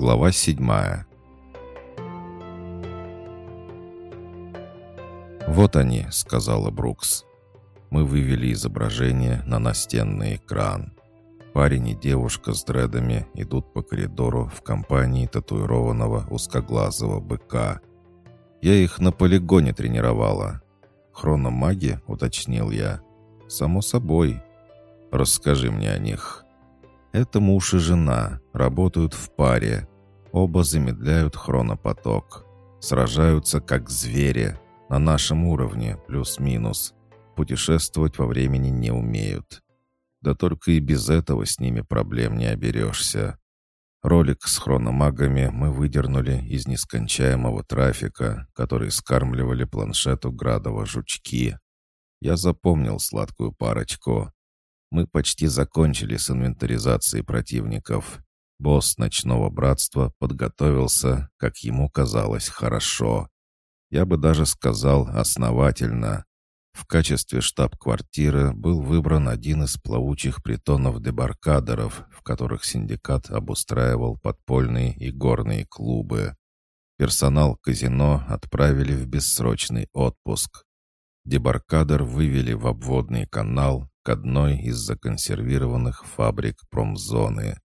Глава седьмая «Вот они», — сказала Брукс. Мы вывели изображение на настенный экран. Парень и девушка с дредами идут по коридору в компании татуированного узкоглазого быка. Я их на полигоне тренировала. «Хрономаги?» — уточнил я. «Само собой. Расскажи мне о них». Это муж и жена, работают в паре. Оба замедляют хронопоток. Сражаются как звери, на нашем уровне, плюс-минус. Путешествовать во времени не умеют. Да только и без этого с ними проблем не оберешься. Ролик с хрономагами мы выдернули из нескончаемого трафика, который скармливали планшету Градова жучки. Я запомнил сладкую парочку. Мы почти закончили с инвентаризацией противников. Босс ночного братства подготовился, как ему казалось, хорошо. Я бы даже сказал основательно. В качестве штаб-квартиры был выбран один из плавучих притонов-дебаркадеров, в которых синдикат обустраивал подпольные и горные клубы. Персонал казино отправили в бессрочный отпуск. Дебаркадер вывели в обводный канал к одной из законсервированных фабрик промзоны.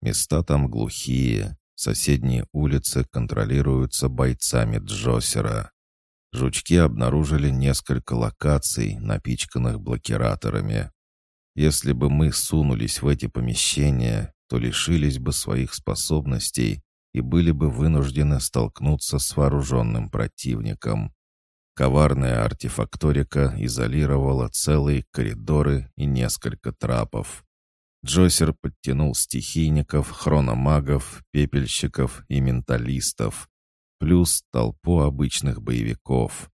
Места там глухие, Соседние улицы контролируются бойцами Джосера. Жучки обнаружили несколько локаций, напичканных блокираторами. Если бы мы сунулись в эти помещения, то лишились бы своих способностей и были бы вынуждены столкнуться с вооруженным противником. Коварная артефакторика изолировала целые коридоры и несколько трапов. Джойсер подтянул стихийников, хрономагов, пепельщиков и менталистов, плюс толпу обычных боевиков.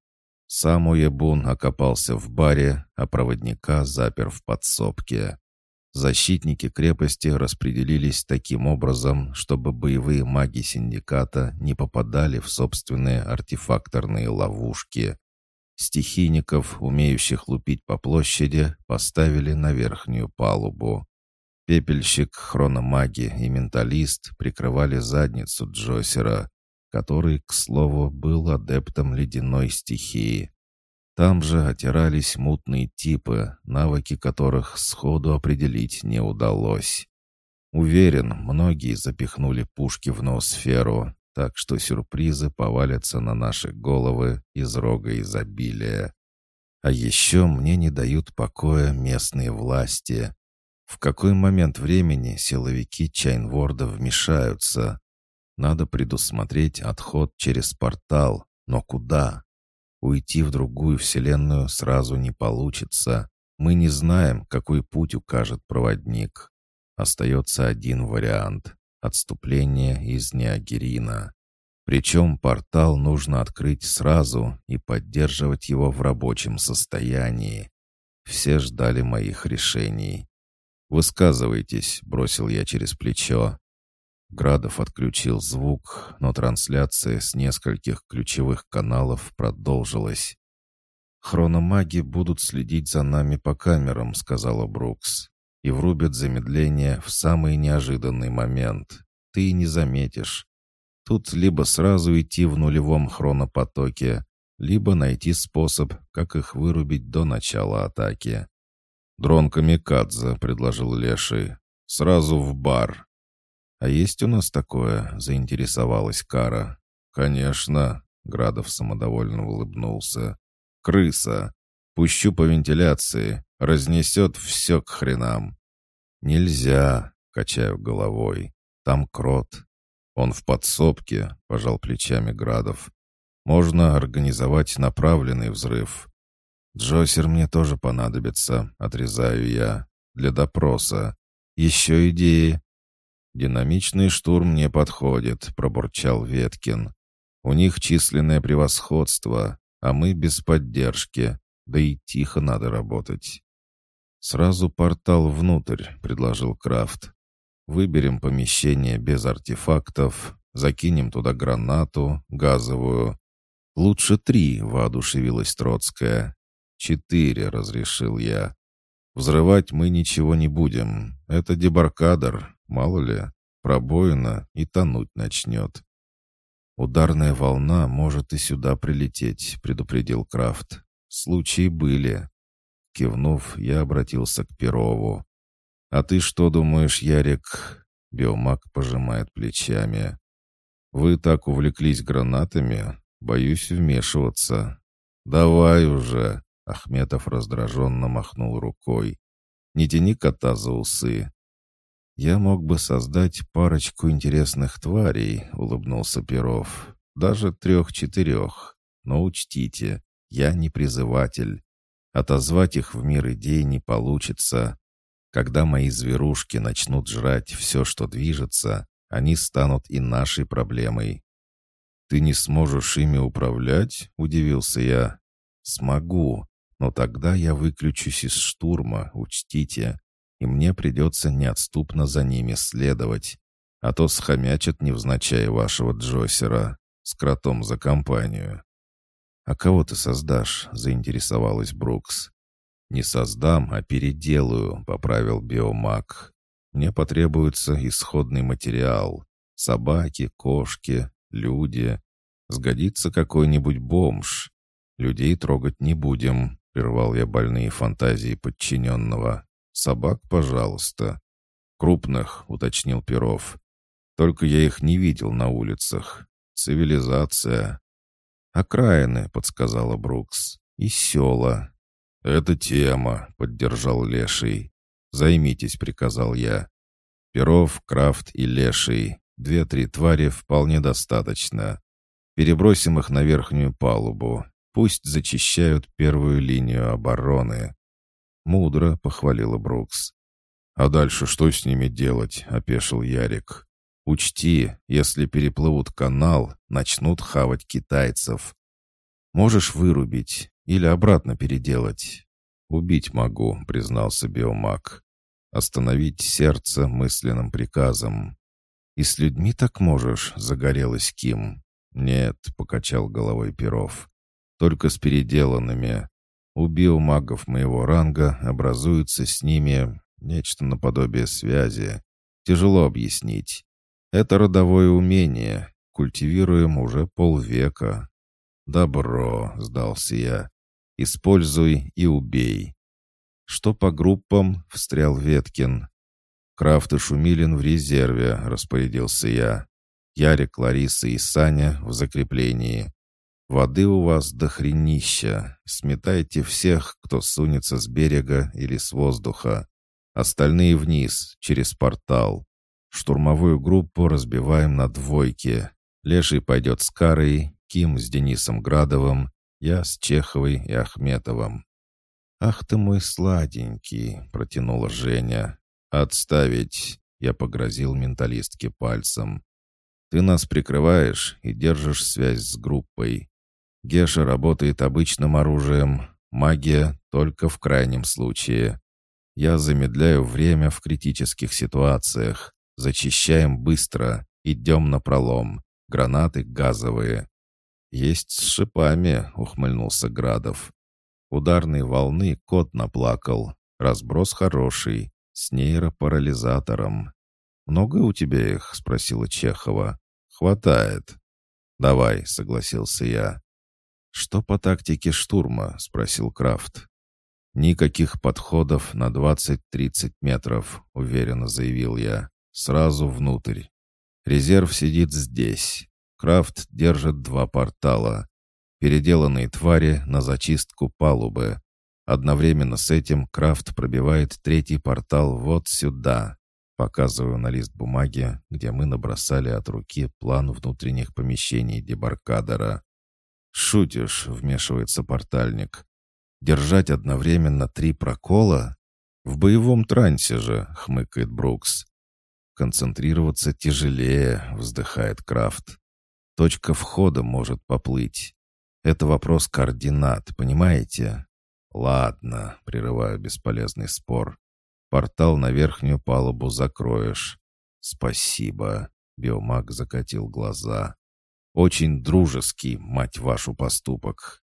Сам Уебун окопался в баре, а проводника запер в подсобке. Защитники крепости распределились таким образом, чтобы боевые маги синдиката не попадали в собственные артефакторные ловушки. Стихийников, умеющих лупить по площади, поставили на верхнюю палубу. Пепельщик, хрономаги и менталист прикрывали задницу Джосера, который, к слову, был адептом ледяной стихии. Там же отирались мутные типы, навыки которых сходу определить не удалось. Уверен, многие запихнули пушки в ноосферу, так что сюрпризы повалятся на наши головы из рога изобилия. А еще мне не дают покоя местные власти. В какой момент времени силовики Чайнворда вмешаются? Надо предусмотреть отход через портал, но куда? Уйти в другую вселенную сразу не получится. Мы не знаем, какой путь укажет проводник. Остается один вариант — отступление из Неогерина. Причем портал нужно открыть сразу и поддерживать его в рабочем состоянии. Все ждали моих решений. «Высказывайтесь», — бросил я через плечо. Градов отключил звук, но трансляция с нескольких ключевых каналов продолжилась. «Хрономаги будут следить за нами по камерам», — сказала Брукс, «и врубят замедление в самый неожиданный момент. Ты не заметишь. Тут либо сразу идти в нулевом хронопотоке, либо найти способ, как их вырубить до начала атаки. «Дрон Камикадзе», — предложил Леший. «Сразу в бар». «А есть у нас такое?» — заинтересовалась Кара. «Конечно», — Градов самодовольно улыбнулся. «Крыса. Пущу по вентиляции. Разнесет все к хренам». «Нельзя», — качаю головой. «Там крот». «Он в подсобке», — пожал плечами Градов. «Можно организовать направленный взрыв. «Джосер мне тоже понадобится», — отрезаю я. «Для допроса. Еще идеи?» «Динамичный штурм не подходит», — пробурчал Веткин. «У них численное превосходство, а мы без поддержки, да и тихо надо работать». «Сразу портал внутрь», — предложил Крафт. «Выберем помещение без артефактов, закинем туда гранату, газовую». «Лучше три», — воодушевилась Троцкая. «Четыре», — разрешил я. «Взрывать мы ничего не будем. Это дебаркадер, мало ли. Пробоина и тонуть начнет. «Ударная волна может и сюда прилететь», — предупредил Крафт. «Случаи были». Кивнув, я обратился к Перову. «А ты что думаешь, Ярик?» Биомаг пожимает плечами. «Вы так увлеклись гранатами? Боюсь вмешиваться». «Давай уже!» — Ахметов раздраженно махнул рукой. «Не тяни кота за усы. «Я мог бы создать парочку интересных тварей», — улыбнулся Перов. «Даже трех-четырех. Но учтите, я не призыватель. Отозвать их в мир идей не получится. Когда мои зверушки начнут жрать все, что движется, они станут и нашей проблемой». «Ты не сможешь ими управлять?» — удивился я. «Смогу, но тогда я выключусь из штурма, учтите и мне придется неотступно за ними следовать. А то схомячат невзначай вашего Джосера с кротом за компанию. «А кого ты создашь?» — заинтересовалась Брукс. «Не создам, а переделаю», — поправил биомаг. «Мне потребуется исходный материал. Собаки, кошки, люди. Сгодится какой-нибудь бомж. Людей трогать не будем», — прервал я больные фантазии подчиненного. «Собак, пожалуйста». «Крупных», — уточнил Перов. «Только я их не видел на улицах. Цивилизация». «Окраины», — подсказала Брукс. «И села». «Это тема», — поддержал Леший. «Займитесь», — приказал я. Перов, Крафт и Леший. Две-три твари вполне достаточно. Перебросим их на верхнюю палубу. Пусть зачищают первую линию обороны. «Мудро», — похвалила Брукс. «А дальше что с ними делать?» — опешил Ярик. «Учти, если переплывут канал, начнут хавать китайцев. Можешь вырубить или обратно переделать?» «Убить могу», — признался биомаг. «Остановить сердце мысленным приказом». «И с людьми так можешь?» — загорелась Ким. «Нет», — покачал головой Перов. «Только с переделанными. У биомагов моего ранга образуется с ними нечто наподобие связи. Тяжело объяснить. Это родовое умение. Культивируем уже полвека. «Добро», — сдался я. «Используй и убей». «Что по группам?» — встрял Веткин. «Крафт и Шумилин в резерве», — распорядился я. «Ярик, Лариса и Саня в закреплении. Воды у вас до хренища. Сметайте всех, кто сунется с берега или с воздуха. Остальные вниз, через портал. Штурмовую группу разбиваем на двойки. Леший пойдет с Карой, Ким с Денисом Градовым, я с Чеховой и Ахметовым. «Ах ты мой сладенький!» — протянула Женя. «Отставить!» — я погрозил менталистке пальцем. «Ты нас прикрываешь и держишь связь с группой. Геша работает обычным оружием, магия только в крайнем случае. Я замедляю время в критических ситуациях. Зачищаем быстро, идем на пролом. Гранаты газовые. «Есть с шипами», — ухмыльнулся Градов. Ударной волны кот наплакал. Разброс хороший, с нейропарализатором. «Много у тебя их?» — спросила Чехова. «Хватает». «Давай», — согласился я. «Что по тактике штурма?» — спросил Крафт. «Никаких подходов на 20-30 метров», — уверенно заявил я. «Сразу внутрь. Резерв сидит здесь. Крафт держит два портала. Переделанные твари на зачистку палубы. Одновременно с этим Крафт пробивает третий портал вот сюда. Показываю на лист бумаги, где мы набросали от руки план внутренних помещений дебаркадера. «Шутишь», — вмешивается портальник. «Держать одновременно три прокола? В боевом трансе же», — хмыкает Брукс. «Концентрироваться тяжелее», — вздыхает Крафт. «Точка входа может поплыть. Это вопрос координат, понимаете?» «Ладно», — прерываю бесполезный спор. «Портал на верхнюю палубу закроешь». «Спасибо», — биомаг закатил глаза. Очень дружеский, мать вашу, поступок.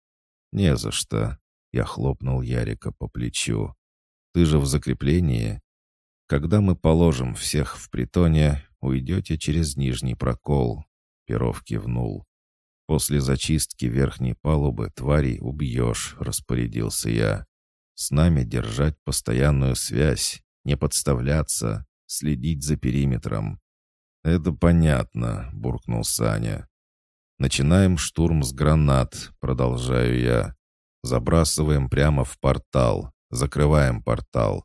Не за что. Я хлопнул Ярика по плечу. Ты же в закреплении. Когда мы положим всех в притоне, уйдете через нижний прокол». Перов кивнул. «После зачистки верхней палубы тварей убьешь», — распорядился я. «С нами держать постоянную связь, не подставляться, следить за периметром». «Это понятно», — буркнул Саня. «Начинаем штурм с гранат», — продолжаю я. «Забрасываем прямо в портал, закрываем портал.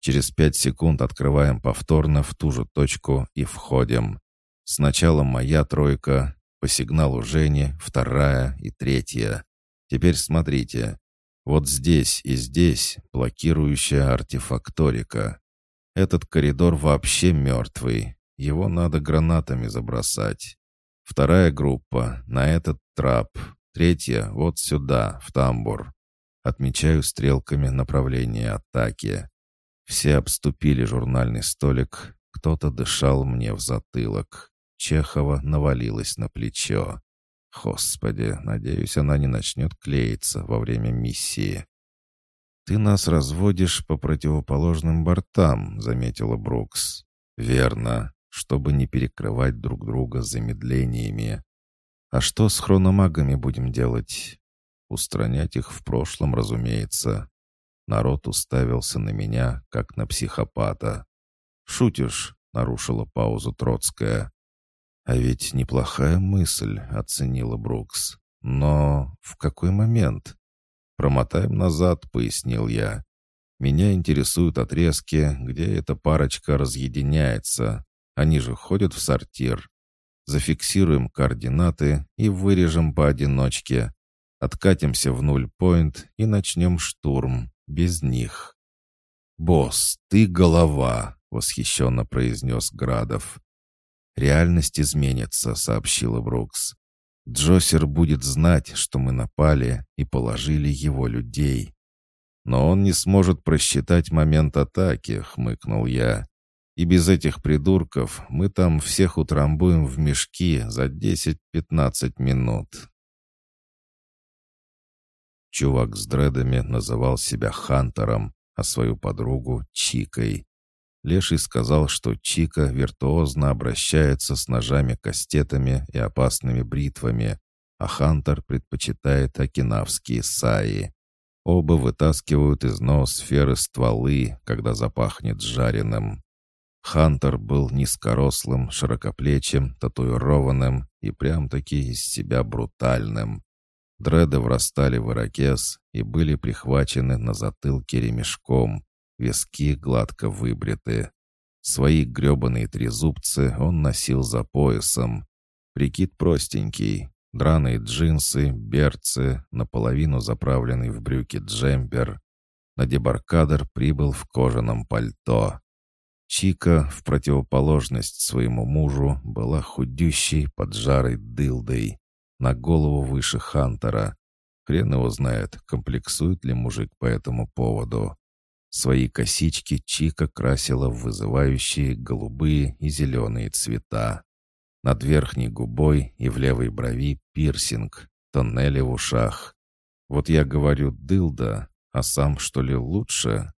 Через пять секунд открываем повторно в ту же точку и входим. Сначала моя тройка, по сигналу Жени вторая и третья. Теперь смотрите. Вот здесь и здесь блокирующая артефакторика. Этот коридор вообще мертвый. Его надо гранатами забросать. Вторая группа на этот трап. Третья вот сюда, в тамбур. Отмечаю стрелками направление атаки. Все обступили журнальный столик. Кто-то дышал мне в затылок. Чехова навалилась на плечо. Господи, надеюсь, она не начнет клеиться во время миссии. «Ты нас разводишь по противоположным бортам», — заметила Брукс. «Верно, чтобы не перекрывать друг друга замедлениями. А что с хрономагами будем делать? Устранять их в прошлом, разумеется. Народ уставился на меня, как на психопата. «Шутишь?» — нарушила паузу Троцкая. «А ведь неплохая мысль», — оценила Брукс. «Но в какой момент?» «Промотаем назад», — пояснил я. «Меня интересуют отрезки, где эта парочка разъединяется. Они же ходят в сортир. Зафиксируем координаты и вырежем поодиночке. Откатимся в нуль-пойнт и начнем штурм. Без них». «Босс, ты голова!» — восхищенно произнес Градов. «Реальность изменится», — сообщила Брукс. «Джосер будет знать, что мы напали и положили его людей». «Но он не сможет просчитать момент атаки», — хмыкнул я. «И без этих придурков мы там всех утрамбуем в мешки за 10-15 минут». Чувак с дредами называл себя Хантером, а свою подругу — Чикой. Леший сказал, что Чика виртуозно обращается с ножами-кастетами и опасными бритвами, а Хантер предпочитает окинавские саи. Оба вытаскивают из ноосферы стволы, когда запахнет жареным. Хантер был низкорослым, широкоплечим, татуированным и прям-таки из себя брутальным. Дреды врастали в ирокез и были прихвачены на затылке ремешком, виски гладко выбриты. Свои гребаные трезубцы он носил за поясом. Прикид простенький. Драные джинсы, берцы, наполовину заправленный в брюки джемпер. На дебаркадер прибыл в кожаном пальто. Чика, в противоположность своему мужу, была худющей, поджарой дылдой. На голову выше Хантера. Хрен его знает, комплексует ли мужик по этому поводу. Свои косички Чика красила в вызывающие голубые и зеленые цвета. Над верхней губой и в левой брови пирсинг, тоннели в ушах. Вот я говорю «дылда», а сам что ли лучше?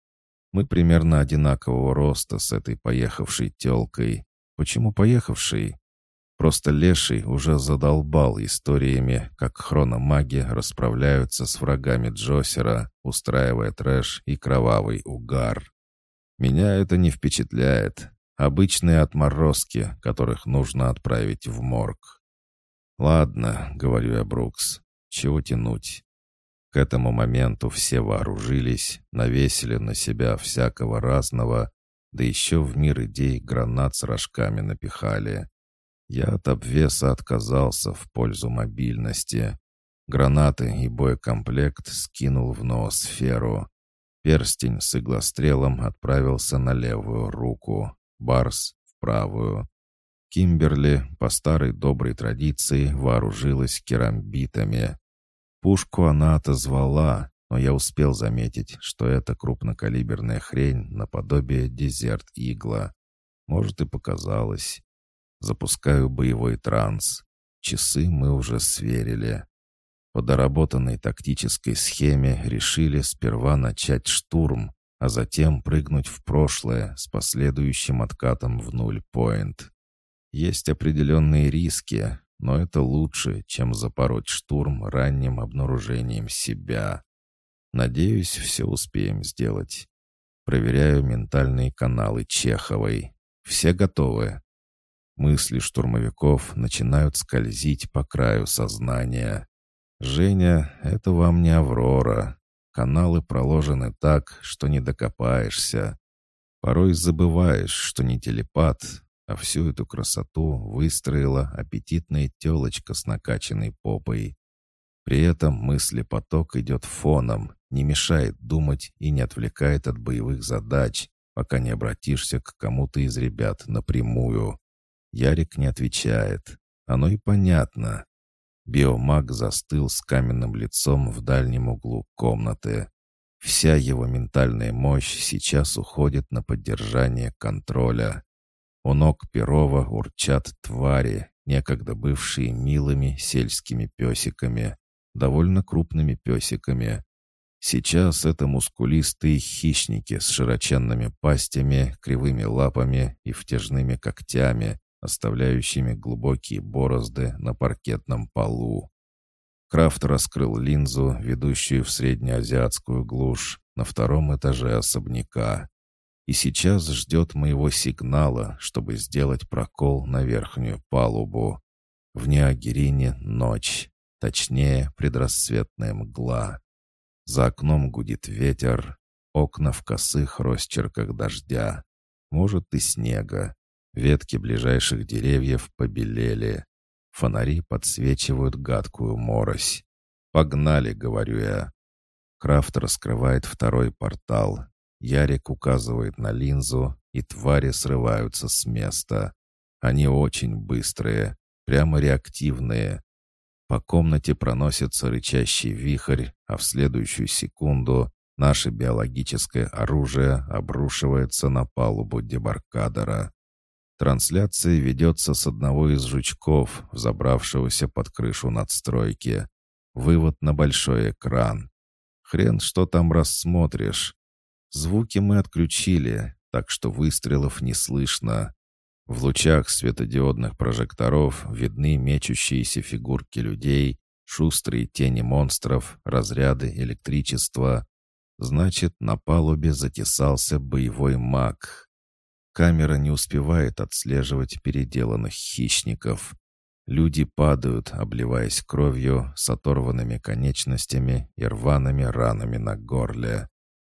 Мы примерно одинакового роста с этой поехавшей телкой. Почему поехавшей? Просто Леший уже задолбал историями, как хрономаги расправляются с врагами Джосера, устраивая трэш и кровавый угар. Меня это не впечатляет. Обычные отморозки, которых нужно отправить в морг. «Ладно», — говорю я Брукс, — «чего тянуть?» К этому моменту все вооружились, навесили на себя всякого разного, да еще в мир идей гранат с рожками напихали. Я от обвеса отказался в пользу мобильности. Гранаты и боекомплект скинул в ноосферу. Перстень с иглострелом отправился на левую руку, Барс — в правую. Кимберли, по старой доброй традиции, вооружилась керамбитами. Пушку она отозвала, но я успел заметить, что это крупнокалиберная хрень наподобие дезерт-игла. Может, и показалось. Запускаю боевой транс. Часы мы уже сверили. По доработанной тактической схеме решили сперва начать штурм, а затем прыгнуть в прошлое с последующим откатом в нуль-поинт. Есть определенные риски, но это лучше, чем запороть штурм ранним обнаружением себя. Надеюсь, все успеем сделать. Проверяю ментальные каналы Чеховой. Все готовы. Мысли штурмовиков начинают скользить по краю сознания. «Женя, это вам не Аврора. Каналы проложены так, что не докопаешься. Порой забываешь, что не телепат, а всю эту красоту выстроила аппетитная телочка с накачанной попой. При этом мыслепоток идет фоном, не мешает думать и не отвлекает от боевых задач, пока не обратишься к кому-то из ребят напрямую. Ярик не отвечает. Оно и понятно. Биомаг застыл с каменным лицом в дальнем углу комнаты. Вся его ментальная мощь сейчас уходит на поддержание контроля. У ног Перова урчат твари, некогда бывшие милыми сельскими песиками, довольно крупными песиками. Сейчас это мускулистые хищники с широченными пастями, кривыми лапами и втяжными когтями, оставляющими глубокие борозды на паркетном полу. Крафт раскрыл линзу, ведущую в среднеазиатскую глушь, на втором этаже особняка. И сейчас ждет моего сигнала, чтобы сделать прокол на верхнюю палубу. В Неогерине ночь, точнее, предрассветная мгла. За окном гудит ветер, окна в косых росчерках дождя, может и снега. Ветки ближайших деревьев побелели. Фонари подсвечивают гадкую морось. «Погнали!» — говорю я. Крафт раскрывает второй портал. Ярик указывает на линзу, и твари срываются с места. Они очень быстрые, прямо реактивные. По комнате проносится рычащий вихрь, а в следующую секунду наше биологическое оружие обрушивается на палубу дебаркадера. Трансляция ведется с одного из жучков, взобравшегося под крышу надстройки. Вывод на большой экран. Хрен что там рассмотришь. Звуки мы отключили, так что выстрелов не слышно. В лучах светодиодных прожекторов видны мечущиеся фигурки людей, шустрые тени монстров, разряды электричества. Значит, на палубе затесался боевой маг, Камера не успевает отслеживать переделанных хищников. Люди падают, обливаясь кровью, с оторванными конечностями и рваными ранами на горле.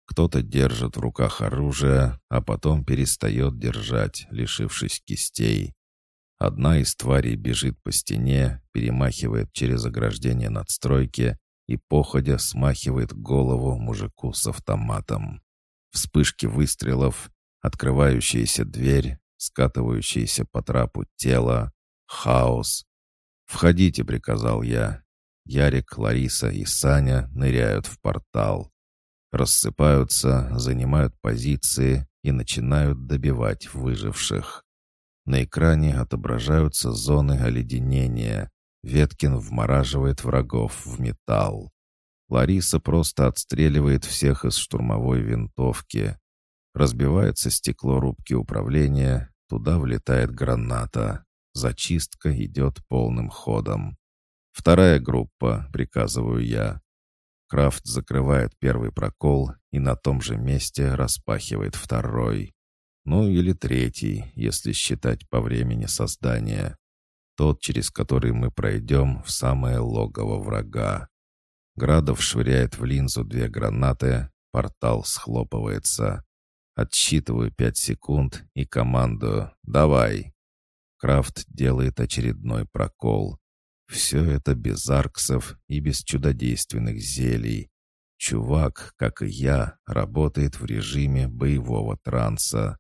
Кто-то держит в руках оружие, а потом перестает держать, лишившись кистей. Одна из тварей бежит по стене, перемахивает через ограждение надстройки и, походя, смахивает голову мужику с автоматом. Вспышки выстрелов, Открывающаяся дверь, скатывающаяся по трапу тело, хаос. «Входите», — приказал я. Ярик, Лариса и Саня ныряют в портал. Рассыпаются, занимают позиции и начинают добивать выживших. На экране отображаются зоны оледенения. Веткин вмораживает врагов в металл. Лариса просто отстреливает всех из штурмовой винтовки. Разбивается стекло рубки управления, туда влетает граната. Зачистка идет полным ходом. «Вторая группа», — приказываю я. Крафт закрывает первый прокол и на том же месте распахивает второй. Ну или третий, если считать по времени создания. Тот, через который мы пройдем в самое логово врага. Градов швыряет в линзу две гранаты, портал схлопывается. Отсчитываю пять секунд и командую «Давай!». Крафт делает очередной прокол. Все это без арксов и без чудодейственных зелий. Чувак, как и я, работает в режиме боевого транса.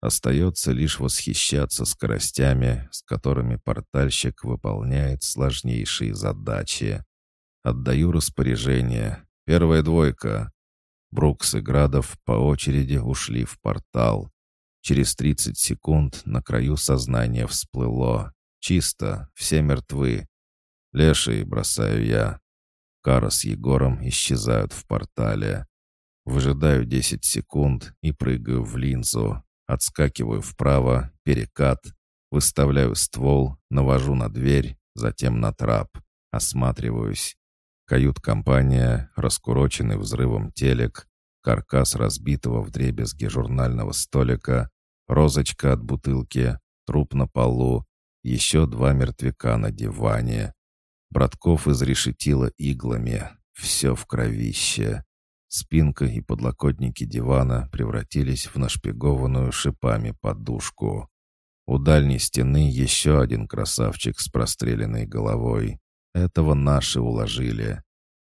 Остается лишь восхищаться скоростями, с которыми портальщик выполняет сложнейшие задачи. Отдаю распоряжение. Первая двойка. Брукс и Градов по очереди ушли в портал. Через 30 секунд на краю сознания всплыло. Чисто, все мертвы. Леший, бросаю я. Кара с Егором исчезают в портале. Выжидаю 10 секунд и прыгаю в линзу. Отскакиваю вправо, перекат. Выставляю ствол, навожу на дверь, затем на трап. Осматриваюсь. Кают-компания, раскуроченный взрывом телек, каркас разбитого вдребезги журнального столика, розочка от бутылки, труп на полу, еще два мертвяка на диване. Братков изрешетило иглами, все в кровище. Спинка и подлокотники дивана превратились в нашпигованную шипами подушку. У дальней стены еще один красавчик с простреленной головой. Этого наши уложили.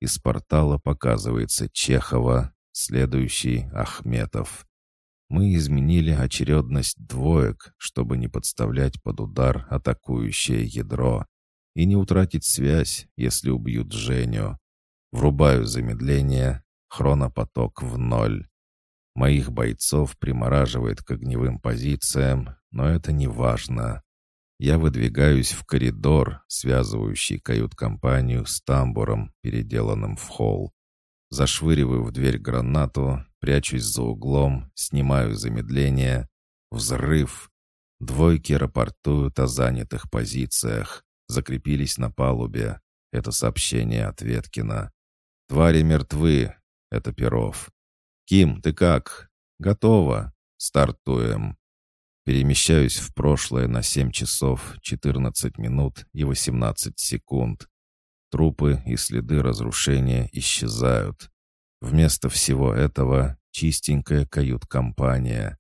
Из портала показывается Чехова, следующий — Ахметов. Мы изменили очередность двоек, чтобы не подставлять под удар атакующее ядро и не утратить связь, если убьют Женю. Врубаю замедление, хронопоток в ноль. Моих бойцов примораживает к огневым позициям, но это не важно. Я выдвигаюсь в коридор, связывающий кают-компанию с тамбуром, переделанным в холл. Зашвыриваю в дверь гранату, прячусь за углом, снимаю замедление. Взрыв. Двойки рапортуют о занятых позициях. Закрепились на палубе. Это сообщение от Веткина. «Твари мертвы». Это Перов. «Ким, ты как?» «Готово. Стартуем». Перемещаюсь в прошлое на 7 часов 14 минут и 18 секунд. Трупы и следы разрушения исчезают. Вместо всего этого чистенькая кают-компания.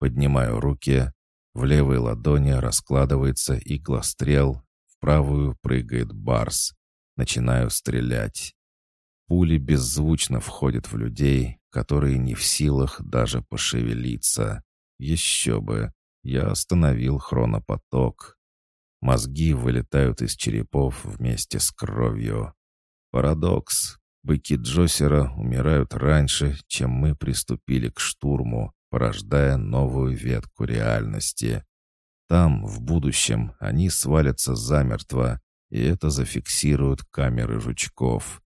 Поднимаю руки. В левой ладони раскладывается иглострел. Правую прыгает барс. Начинаю стрелять. Пули беззвучно входят в людей, которые не в силах даже пошевелиться. Еще бы, я остановил хронопоток. Мозги вылетают из черепов вместе с кровью. Парадокс. Быки Джосера умирают раньше, чем мы приступили к штурму, порождая новую ветку реальности. Там, в будущем, они свалятся замертво, и это зафиксируют камеры жучков.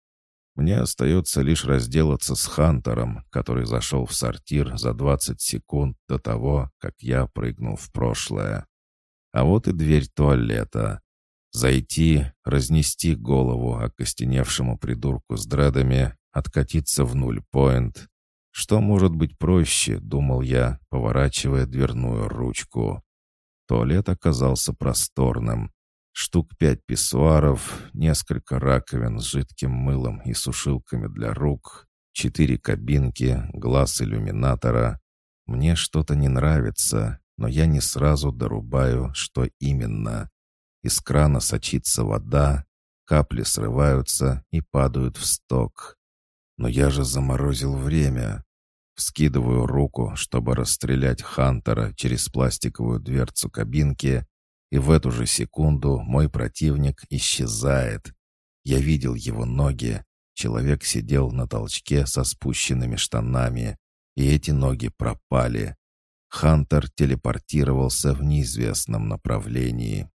Мне остается лишь разделаться с Хантером, который зашел в сортир за 20 секунд до того, как я прыгнул в прошлое. А вот и дверь туалета. Зайти, разнести голову окостеневшему придурку с дредами, откатиться в нуль-поинт. Что может быть проще, думал я, поворачивая дверную ручку. Туалет оказался просторным штук пять писсуаров, несколько раковин с жидким мылом и сушилками для рук, четыре кабинки, глаз иллюминатора. Мне что-то не нравится, но я не сразу дорубаю, что именно. Из крана сочится вода, капли срываются и падают в сток. Но я же заморозил время. Вскидываю руку, чтобы расстрелять Хантера через пластиковую дверцу кабинки, и в эту же секунду мой противник исчезает. Я видел его ноги. Человек сидел на толчке со спущенными штанами, и эти ноги пропали. Хантер телепортировался в неизвестном направлении.